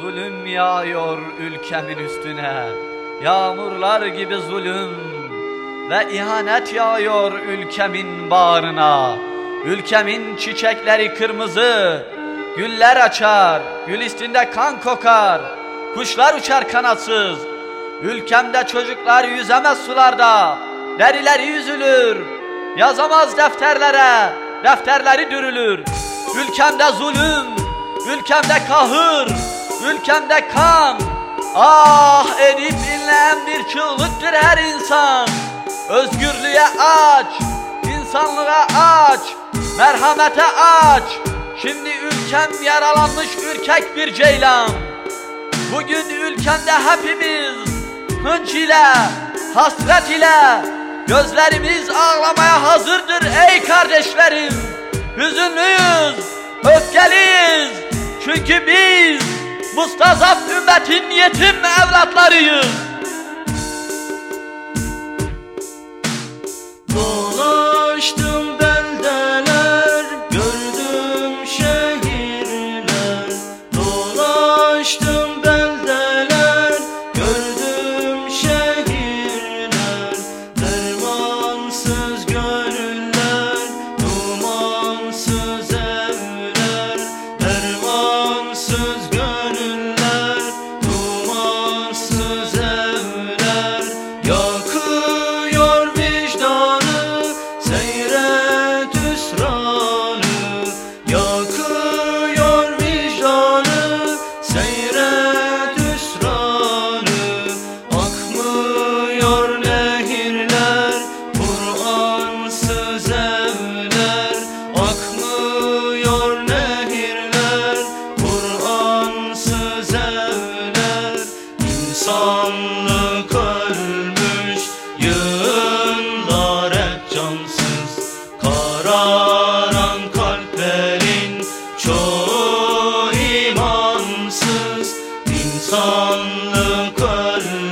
Zulüm yağıyor ülkemin üstüne. Yağmurlar gibi zulüm Ve ihanet yağıyor ülkemin bağrına. Ülkemin çiçekleri kırmızı Güller açar Gül üstünde kan kokar Kuşlar uçar kanatsız. Ülkemde çocuklar yüzemez sularda Derileri yüzülür Yazamaz defterlere Defterleri dürülür. Ülkemde zulüm Ülkemde kahır Ülkemde kan Ah edip dinleyen bir çığlıktır her insan. Özgürlüğe aç insanlığa aç Merhamete aç. Şimdi ülkem yaralanmış ürkek bir ceylan. Bugün ülkemde hepimiz hınç ile, hasret ile Gözlerimiz ağlamaya hazırdır ey kardeşlerim. Hüzünlüyüz, öfkeliyiz. Çünkü biz mustazaf ümmetin yetim evlatlarıyız. Dolaştım beldeler, gördüm şehirler. Dolaştım İnsanlık ölmüş,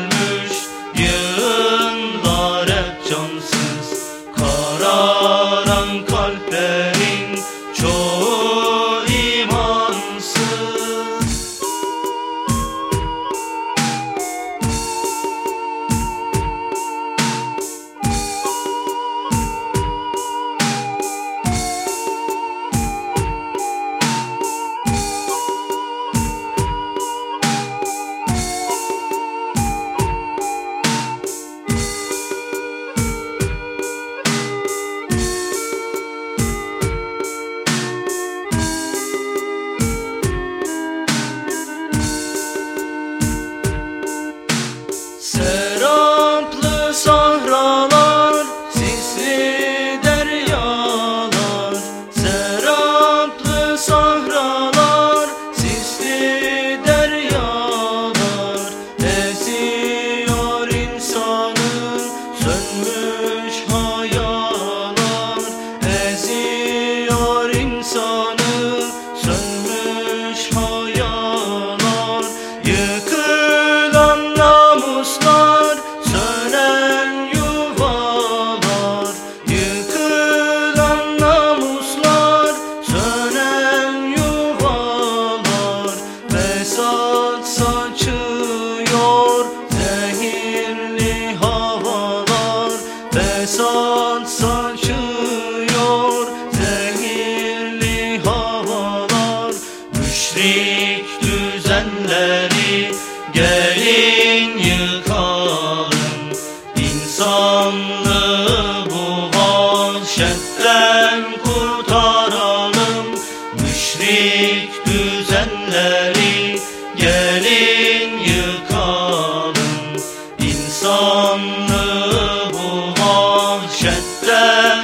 Fesat saçıyor zehirli havalar. Fesat saçıyor zehirli havalar. Müşrik Shut up.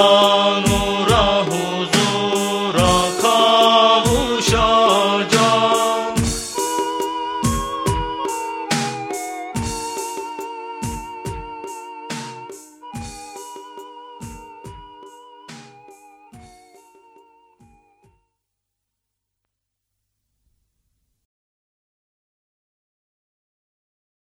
Oh.